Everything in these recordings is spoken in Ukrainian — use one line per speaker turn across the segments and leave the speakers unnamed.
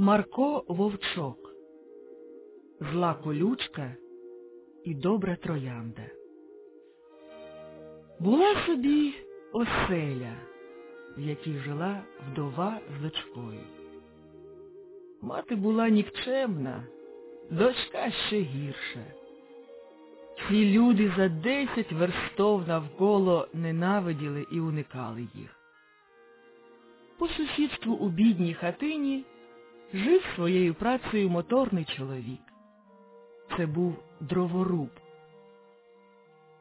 Марко Вовчок Зла колючка і добра троянда. Була собі оселя, в якій жила вдова з дочкою. Мати була нікчемна, дочка ще гірша. Всі люди за десять верстов навколо ненавиділи і уникали їх. По сусідству у бідній хатині жив своєю працею моторний чоловік. Це був дроворуб.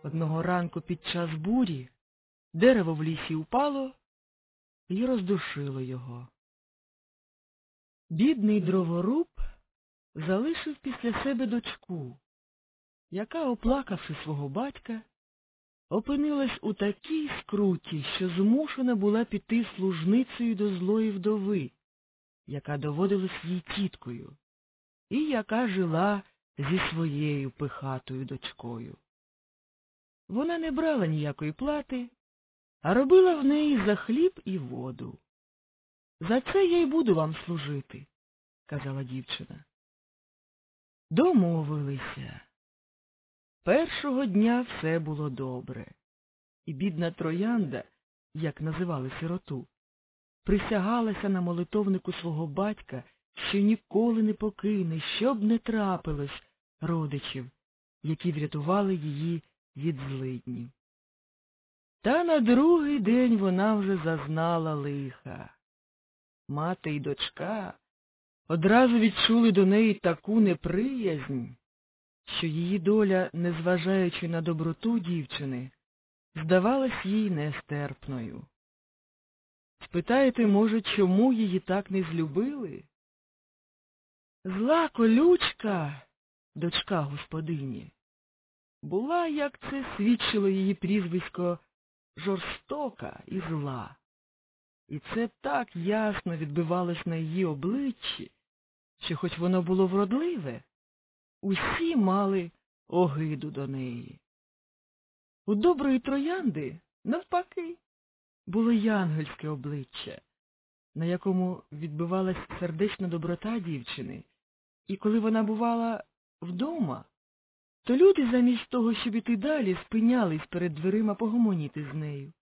Одного ранку під час бурі дерево в лісі упало і роздушило його. Бідний дроворуб залишив після себе дочку, яка, оплакавши свого батька, опинилась у такій скруті, що змушена була піти служницею до злої вдови, яка доводилась їй тіткою, і яка жила зі своєю пихатою дочкою. Вона не брала ніякої плати, а робила в неї за хліб і воду. За це я й буду вам служити, казала дівчина. Домовилися. Першого дня все було добре, і бідна троянда, як називали сироту, присягалася на молитовнику свого батька, що ніколи не покине, щоб не трапилось родичів, які врятували її від злиднів. Та на другий день вона вже зазнала лиха. Мати й дочка одразу відчули до неї таку неприязнь, що її доля, незважаючи на доброту дівчини, здавалась їй нестерпною. Спитаєте, може, чому її так не злюбили? Зла колючка, дочка господині, була, як це свідчило її прізвисько, жорстока і зла. І це так ясно відбивалось на її обличчі, що хоч воно було вродливе, усі мали огиду до неї. У доброї троянди, навпаки, було янгельське обличчя, на якому відбивалась сердечна доброта дівчини, і коли вона бувала вдома, то люди замість того, щоб іти далі, спинялись перед дверима погомоніти з нею,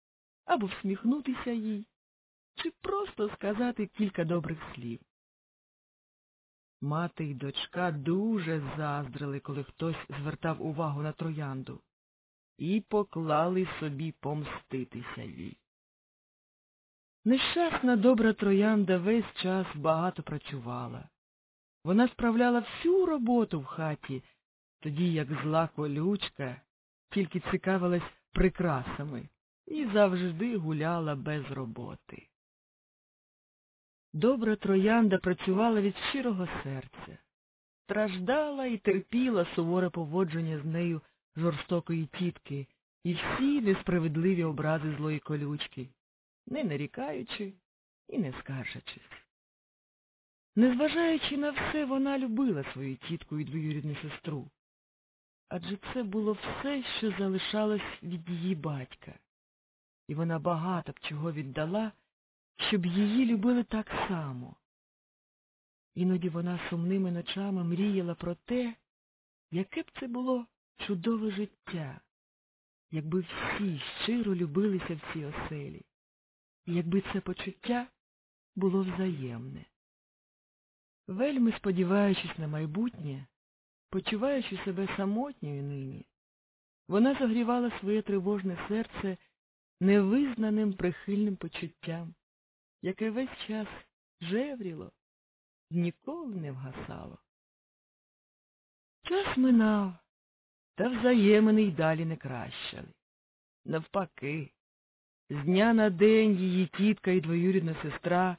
або всміхнутися їй, чи просто сказати кілька добрих слів. Мати й дочка дуже заздрили, коли хтось звертав увагу на троянду, і поклали собі помститися їй. Нещасна добра троянда весь час багато працювала. Вона справляла всю роботу в хаті, тоді як зла колючка тільки цікавилась прикрасами і завжди гуляла без роботи. Добра троянда працювала від щирого серця, страждала і терпіла суворе поводження з нею жорстокої тітки і всі несправедливі образи злої колючки, не нарікаючи і не скаржачись. Незважаючи на все, вона любила свою тітку і двоюрідну сестру. Адже це було все, що залишалось від її батька, і вона багато б чого віддала, щоб її любили так само. Іноді вона сумними ночами мріяла про те, яке б це було чудове життя, якби всі щиро любилися в цій оселі, якби це почуття було взаємне. Вельми сподіваючись на майбутнє, почуваючи себе самотньою нині, вона загрівала своє тривожне серце невизнаним прихильним почуттям, яке весь час жевріло ніколи не вгасало. Час минав, та взаємини й далі не кращали. Навпаки, з дня на день її тітка і двоюрідна сестра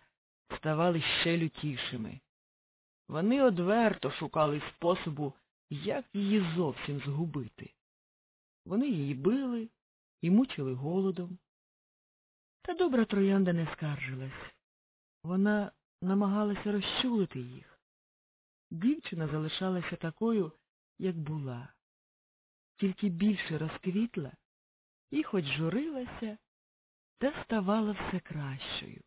ставали ще лютішими. Вони одверто шукали способу, як її зовсім згубити. Вони її били і мучили голодом. Та добра троянда не скаржилась. Вона намагалася розчулити їх. Дівчина залишалася такою, як була, тільки більше розквітла і хоч журилася, та ставала все кращою.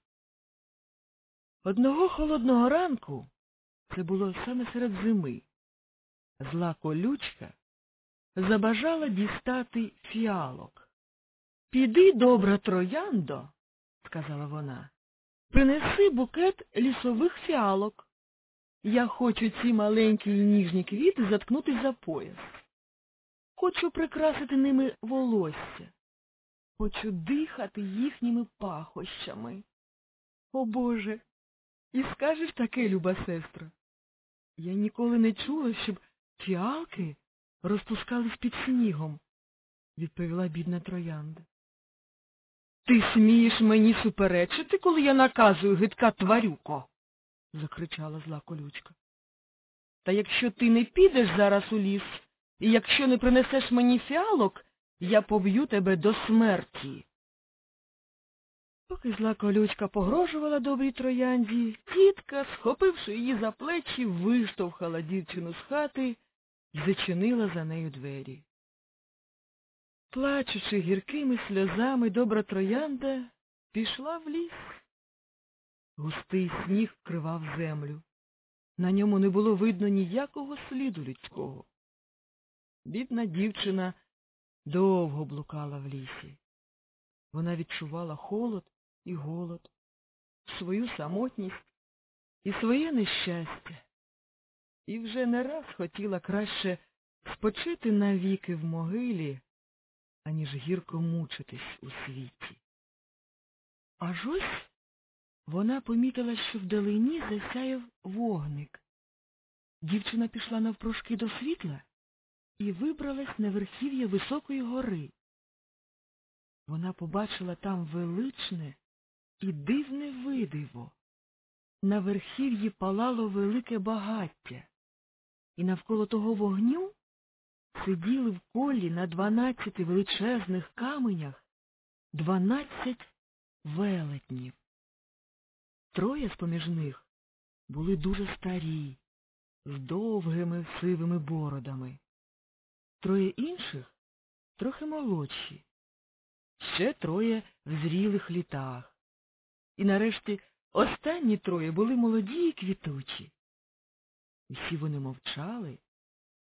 Одного холодного ранку Це було саме серед зими. Зла колючка забажала дістати фіалок. Піди, добра трояндо, сказала вона, принеси букет лісових фіалок. Я хочу ці маленькі і ніжні квіти заткнути за пояс. Хочу прикрасити ними волосся. Хочу дихати їхніми пахощами. О Боже, і скажеш таке, люба сестра. Я ніколи не чула, щоб фіалки розпускались під снігом, відповіла бідна троянда. Ти смієш мені суперечити, коли я наказую гидка тварюко? закричала зла колючка. Та якщо ти не підеш зараз у ліс, і якщо не принесеш мені фіалок, я поб'ю тебе до смерті. Поки зла колючка погрожувала добрій троянді, тітка, схопивши її за плечі, виштовхала дівчину з хати і зачинила за нею двері. Плачучи гіркими сльозами, добра троянда пішла в ліс. Густий сніг вкривав землю. На ньому не було видно ніякого сліду людського. Бідна дівчина довго блукала в лісі. Вона відчувала холод і голод, свою самотність і своє нещастя. І вже не раз хотіла краще спочити навіки в могилі, аніж гірко мучитись у світі. Аж ось вона помітила, що вдалині засяяв вогник. Дівчина пішла навпрошки до світла і вибралась на верхів'я високої гори. Вона побачила там величне і дивне видиво. На верхів'ї палало велике багаття, і навколо того вогню сиділи в колі на дванадцяти величезних каменях дванадцять велетнів. Троє з поміж них були дуже старі, з довгими сивими бородами. Троє інших трохи молодші, ще троє в зрілих літах. І нарешті останні троє були молоді і квітучі. Усі вони мовчали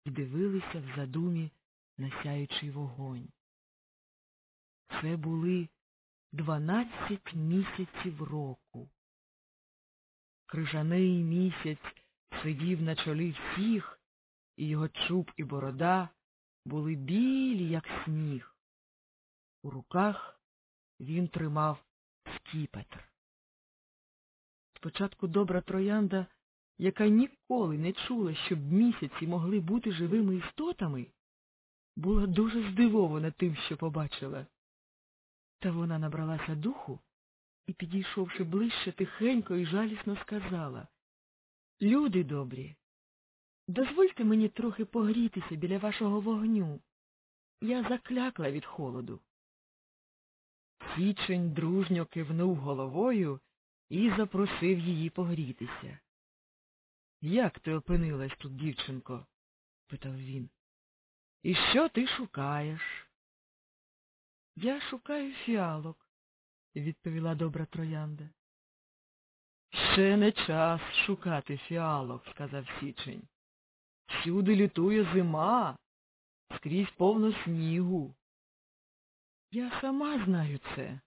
і дивилися в задумі на сяючий вогонь. Це були дванадцять місяців року. Крижаний місяць сидів на чолі всіх, і його чуб і борода були білі, як сніг. У руках він тримав скіпетр. Спочатку добра троянда, яка ніколи не чула, щоб місяці могли бути живими істотами, була дуже здивована тим, що побачила. Та вона набралася духу і, підійшовши ближче, тихенько і жалісно сказала Люди добрі, дозвольте мені трохи погрітися біля вашого вогню. Я заклякла від холоду. Січень дружньо кивнув головою і запросив її погрітися. Як ти опинилась тут, дівчинко? питав він. І що ти шукаєш? Я шукаю фіалок, відповіла добра троянда. Ще не час шукати фіалок, сказав Січень. Всюди лютує зима, скрізь повно снігу. Я сама знаю це,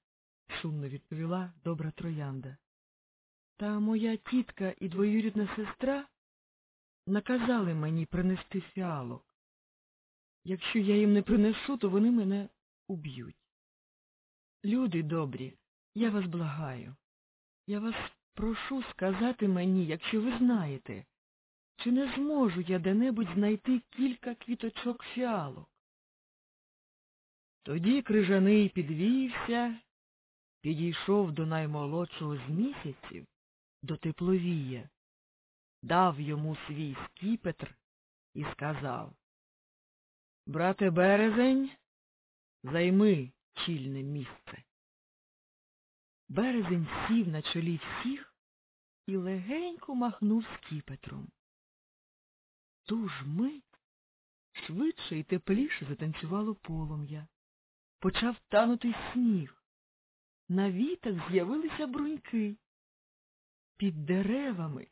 сумно відповіла добра троянда. Та моя тітка і двоюрідна сестра наказали мені принести фіалок. Якщо я їм не принесу, то вони мене уб'ють. Люди добрі, я вас благаю. Я вас прошу сказати мені, якщо ви знаєте, чи не зможу я де-небудь знайти кілька квіточок фіалок. Тоді крижаний підвівся, підійшов до наймолодшого з місяців, до тепловія, дав йому свій скіпетр і сказав Брате березень, займи чільне місце. Березень сів на чолі всіх і легенько махнув скіпетром. Ту ж мить швидше і тепліше затанцювало полум'я. Почав танути сніг. На вітах з'явилися бруньки. Під деревами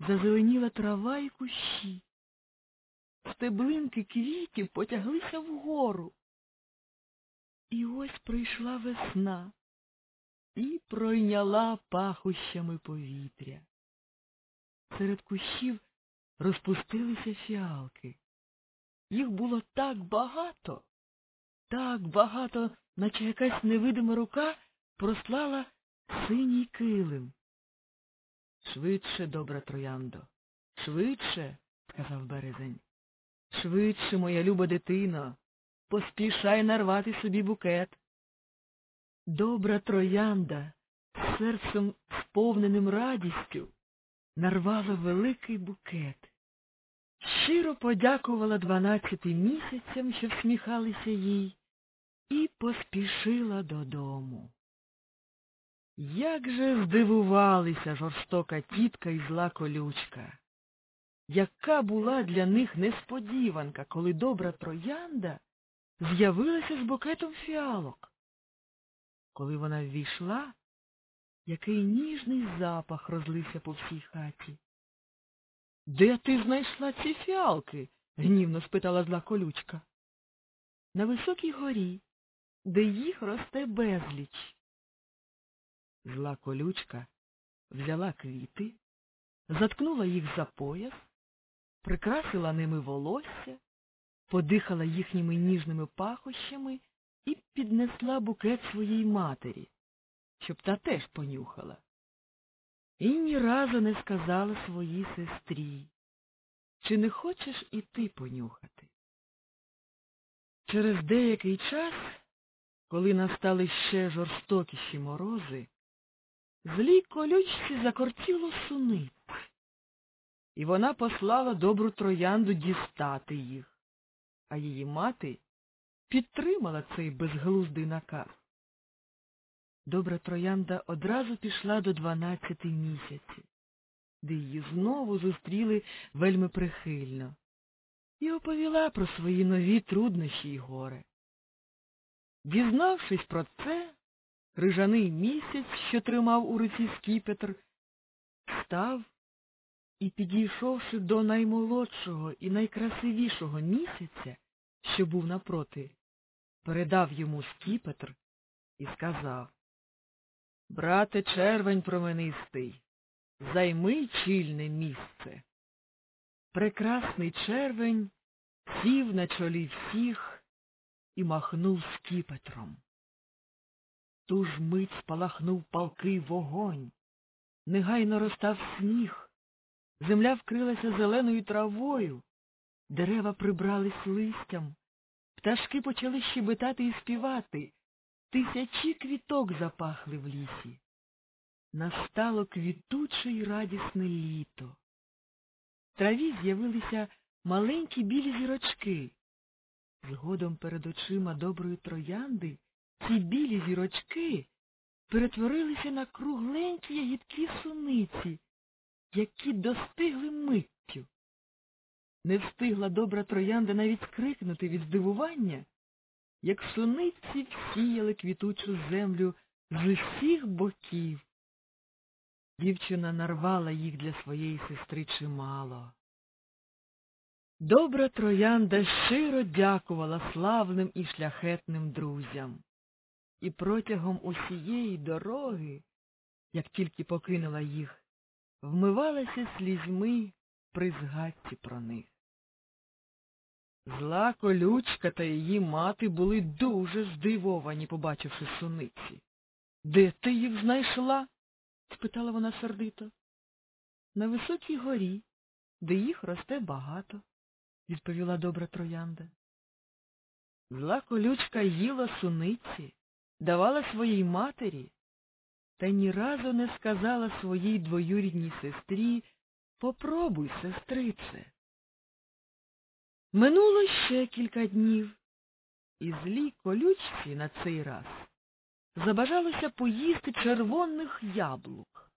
зазеленіла трава і кущі. Стеблинки квітів потяглися вгору. І ось прийшла весна і пройняла пахощами повітря. Серед кущів розпустилися фіалки. Їх було так багато, так багато, наче якась невидима рука прослала синій килим. Швидше, добра трояндо, швидше, сказав березень. Швидше, моя люба дитино, поспішай нарвати собі букет. Добра троянда, серцем сповненим радістю, нарвала великий букет. Щиро подякувала дванадцяти місяцям, що всміхалися їй, і поспішила додому. Як же здивувалися жорстока тітка і зла колючка. Яка була для них несподіванка, коли добра троянда з'явилася з букетом фіалок. Коли вона ввійшла, який ніжний запах розлився по всій хаті. Де ти знайшла ці фіалки? гнівно спитала зла колючка. На високій горі, де їх росте безліч. Зла колючка взяла квіти, заткнула їх за пояс, прикрасила ними волосся, подихала їхніми ніжними пахощами і піднесла букет своїй матері, щоб та теж понюхала. І ні разу не сказала своїй сестрі, чи не хочеш і ти понюхати. Через деякий час, коли настали ще жорстокіші морози, злій колючці закортіло суниць, і вона послала добру троянду дістати їх, а її мати підтримала цей безглуздий наказ. Добра троянда одразу пішла до дванадцяти місяців, де її знову зустріли вельми прихильно, і оповіла про свої нові труднощі й горе. Дізнавшись про це, крижаний місяць, що тримав у руці скіпетр, став і, підійшовши до наймолодшого і найкрасивішого місяця, що був напроти, передав йому скіпетр і сказав Брате червень променистий, займи чільне місце. Прекрасний червень сів на чолі всіх і махнув скіпетром. Ту ж мить спалахнув палкий вогонь, негайно розстав сніг, земля вкрилася зеленою травою, дерева прибрались листям, пташки почали щебетати і співати, тисячі квіток запахли в лісі. Настало квітуче й радісне літо. В траві з'явилися маленькі білі зірочки. Згодом перед очима доброї троянди ці білі зірочки перетворилися на кругленькі ягідкі суниці, які достигли миттю. Не встигла добра троянда навіть скрикнути від здивування, як суниці всіяли квітучу землю з усіх боків. Дівчина нарвала їх для своєї сестри чимало. Добра троянда щиро дякувала славним і шляхетним друзям. І протягом усієї дороги, як тільки покинула їх, вмивалася слізьми при згадці про них. Зла колючка та її мати були дуже здивовані, побачивши суниці. Де ти їх знайшла? спитала вона сердито. На високій горі, де їх росте багато, відповіла добра троянда. Зла колючка їла суниці, давала своїй матері, та ні разу не сказала своїй двоюрідній сестрі Попробуй, сестрице. Минуло ще кілька днів, і злій колючці на цей раз забажалося поїсти червоних яблук.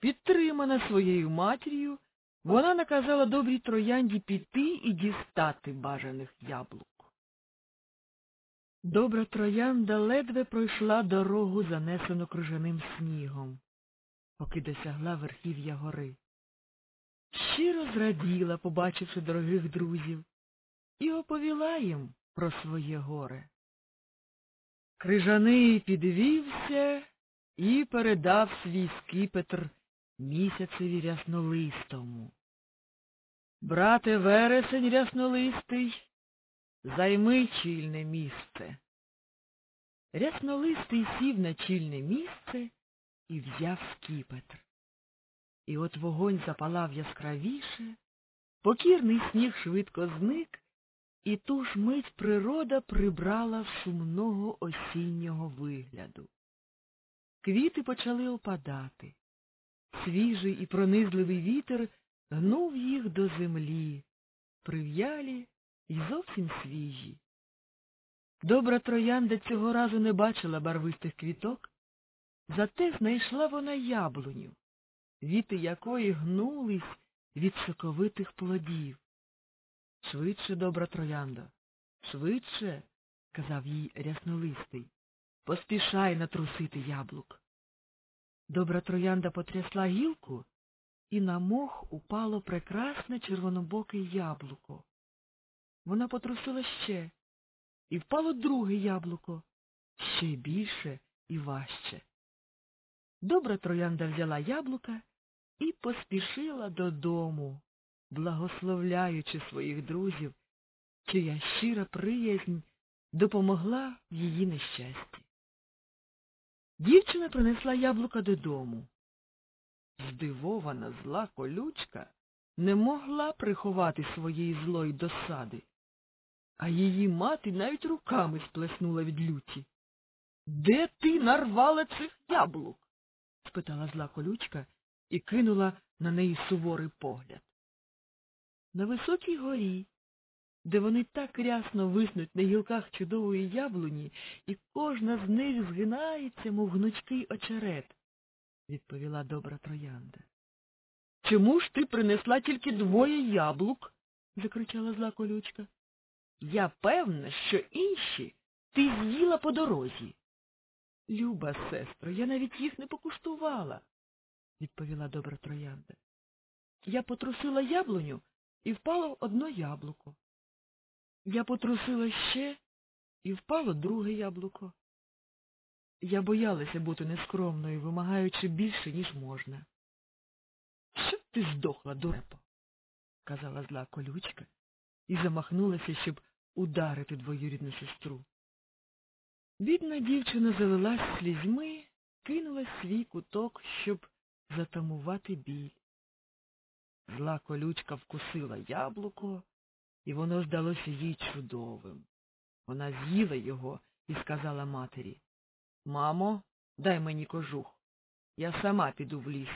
Підтримана своєю матір'ю, вона наказала добрій троянді піти і дістати бажаних яблук. Добра троянда ледве пройшла дорогу, занесену крижаним снігом, поки досягла верхів'я гори. Щиро зраділа, побачивши дорогих друзів, і оповіла їм про своє горе. Крижаний підвівся і передав свій скипетр місяцеві ряснолистому. Брате вересень ряснолистий, займи чільне місце. Ряснолистий сів на чільне місце і взяв скіпетр. І от вогонь запалав яскравіше, покірний сніг швидко зник, і ту ж мить природа прибрала сумного осіннього вигляду. Квіти почали опадати. Свіжий і пронизливий вітер гнув їх до землі, прив'ялі й зовсім свіжі. Добра троянда цього разу не бачила барвистих квіток, зате знайшла вона яблуню, віти якої гнулись від соковитих плодів. Швидше, добра троянда, швидше, казав їй ряснолистий, поспішай натрусити яблук. Добра троянда потрясла гілку, і на мох упало прекрасне червонобоке яблуко. Вона потрусила ще, і впало друге яблуко, ще більше і важче. Добра троянда взяла яблука і поспішила додому, благословляючи своїх друзів, чия щира приязнь допомогла її нещасті. Дівчина принесла яблука додому. Здивована зла колючка не могла приховати своєї злої досади, а її мати навіть руками сплеснула від люті. Де ти нарвала цих яблук? спитала зла колючка і кинула на неї суворий погляд. На високій горі, де вони так рясно виснуть на гілках чудової яблуні, і кожна з них згинається, мов гнучкий очерет, відповіла добра троянда. Чому ж ти принесла тільки двоє яблук? закричала зла колючка. Я певна, що інші ти з'їла по дорозі. Люба сестро, я навіть їх не покуштувала, відповіла добра троянда. Я потрусила яблуню і впало одно яблуко. Я потрусила ще і впало друге яблуко. Я боялася бути нескромною, вимагаючи більше, ніж можна. Що ти здохла, дурепо? казала зла колючка і замахнулася, щоб ударити двоюрідну сестру. Бідна дівчина залилась слізьми, кинула свій куток, щоб затамувати біль. Зла колючка вкусила яблуко, і воно здалося їй чудовим. Вона з'їла його і сказала матері Мамо, дай мені кожух. Я сама піду в ліс.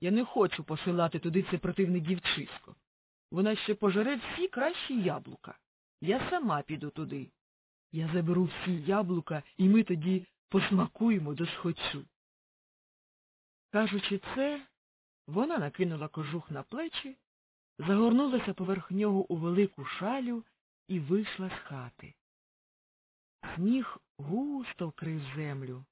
Я не хочу посилати туди це противне дівчисько. Вона ще пожере всі кращі яблука. Я сама піду туди. Я заберу всі яблука, і ми тоді посмакуємо до схочу. Кажучи це, вона накинула кожух на плечі, загорнулася поверх нього у велику шалю і вийшла з хати. Сніг густо вкрив землю,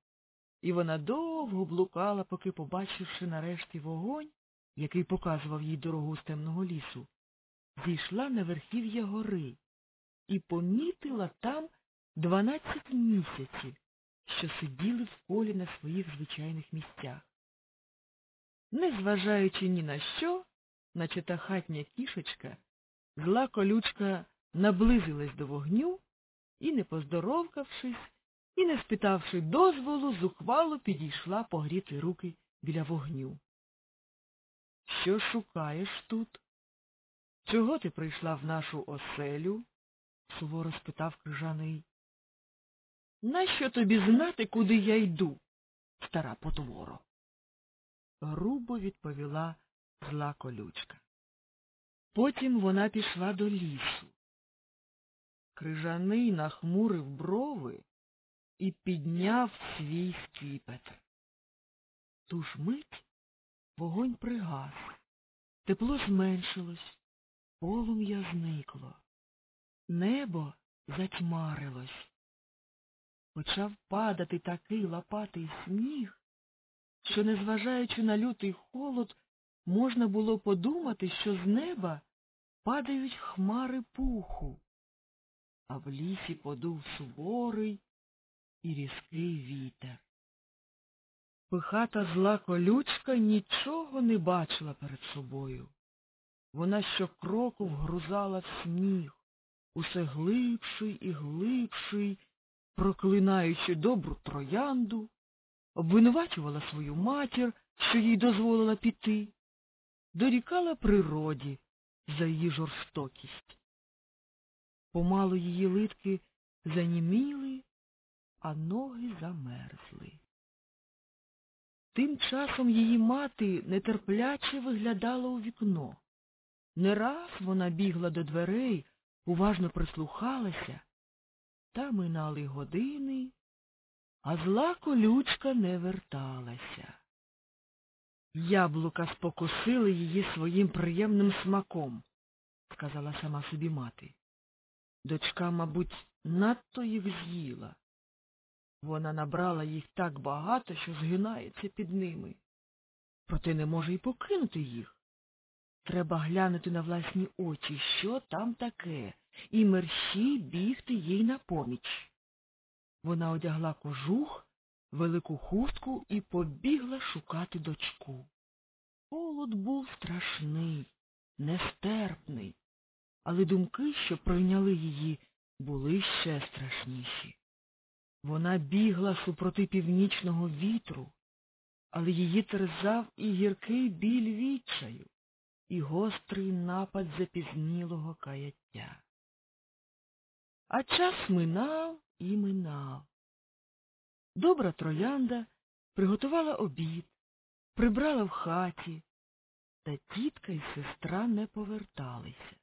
і вона довго блукала, поки, побачивши нарешті вогонь, який показував їй дорогу з темного лісу, зійшла на верхів'я гори і помітила там дванадцять місяців, що сиділи в колі на своїх звичайних місцях. Незважаючи ні на що, наче та хатня кішечка, зла колючка наблизилась до вогню і, не поздоровкавшись, і, не спитавши дозволу, зухвало підійшла погріти руки біля вогню. Що шукаєш тут? Чого ти прийшла в нашу оселю? суворо спитав крижаний. Нащо тобі знати, куди я йду, стара потворо? Грубо відповіла зла колючка. Потім вона пішла до лісу. Крижаний нахмурив брови і підняв свій скіпетр. Ту ж мить вогонь пригас, тепло зменшилось, полум'я зникло, небо затьмарилось. Почав падати такий лопатий сніг, що, незважаючи на лютий холод, можна було подумати, що з неба падають хмари пуху, а в лісі подув суворий і різкий вітер. Пихата зла колючка нічого не бачила перед собою. Вона щокроку вгрузала в сніг, усе глибший і глибший, проклинаючи добру троянду, обвинувачувала свою матір, що їй дозволила піти, дорікала природі за її жорстокість. Помалу її литки заніміли, а ноги замерзли. Тим часом її мати нетерпляче виглядала у вікно. Не раз вона бігла до дверей, уважно прислухалася, та минали години, а зла колючка не верталася. Яблука спокусили її своїм приємним смаком, сказала сама собі мати. Дочка, мабуть, надто їх з'їла. Вона набрала їх так багато, що згинається під ними. Проте не може й покинути їх. Треба глянути на власні очі, що там таке, і мерщій бігти їй на поміч. Вона одягла кожух, велику хустку і побігла шукати дочку. Холод був страшний, нестерпний, але думки, що пройняли її, були ще страшніші. Вона бігла супроти північного вітру, але її терзав і гіркий біль відчаю, і гострий напад запізнілого каяття. А час минав і минав. Добра троянда приготувала обід, прибрала в хаті, та тітка і сестра не поверталися.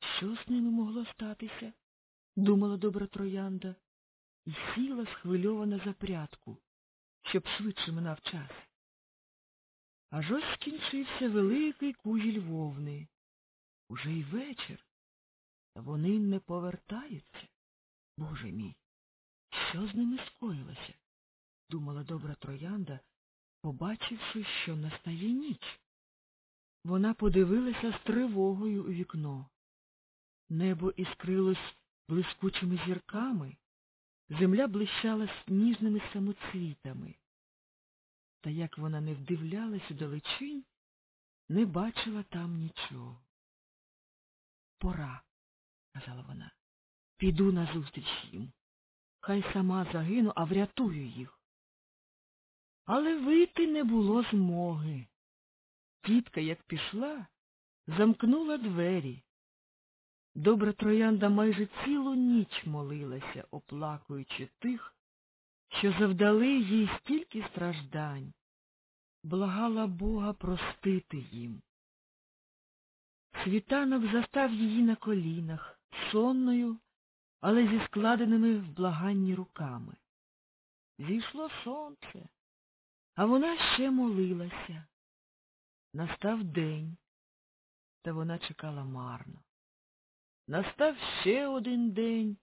Що з ними могло статися? думала добра троянда, і сіла схвильована за прядку, щоб швидше минав час. Аж ось скінчився великий кужіль вовни. Уже й вечір. Вони не повертаються. Боже мій, що з ними скоїлося? думала добра троянда, побачивши, що настає ніч. Вона подивилася з тривогою у вікно. Небо іскрилось блискучими зірками, земля блищала сніжними самоцвітами. Та як вона не вдивлялась у далечінь, не бачила там нічого. Пора, сказала вона, піду назустріч їм. Хай сама загину, а врятую їх. Але вийти не було змоги. Тітка, як пішла, замкнула двері. Добра троянда майже цілу ніч молилася, оплакуючи тих, що завдали їй стільки страждань, благала Бога простити їм. Світанок застав її на колінах, сонною, але зі складеними в благанні руками. Зійшло сонце, а вона ще молилася. Настав день, та вона чекала марно. Настав ще один день,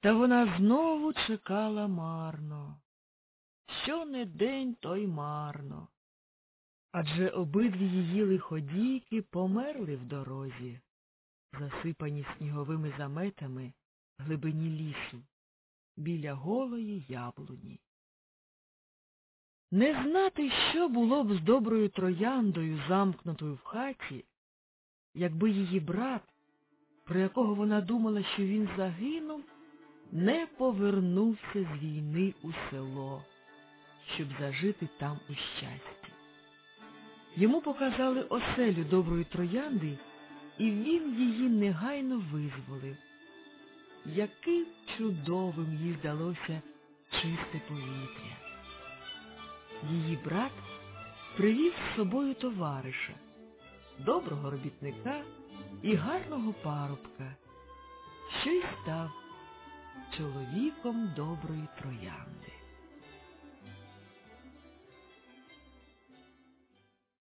та вона знову чекала марно. Що не день, то й марно. Адже обидві її лиходійки померли в дорозі, засипані сніговими заметами глибині лісу, біля голої яблуні. Не знати, що було б з доброю трояндою, замкнутою в хаті, якби її брат, про якого вона думала, що він загинув, не повернувся з війни у село, щоб зажити там у щасті. Йому показали оселю доброї троянди, і він її негайно визволив. Яким чудовим їй здалося чисте повітря. Її брат привів з собою товариша, доброго робітника і гарного парубка, що й став чоловіком доброї троянди.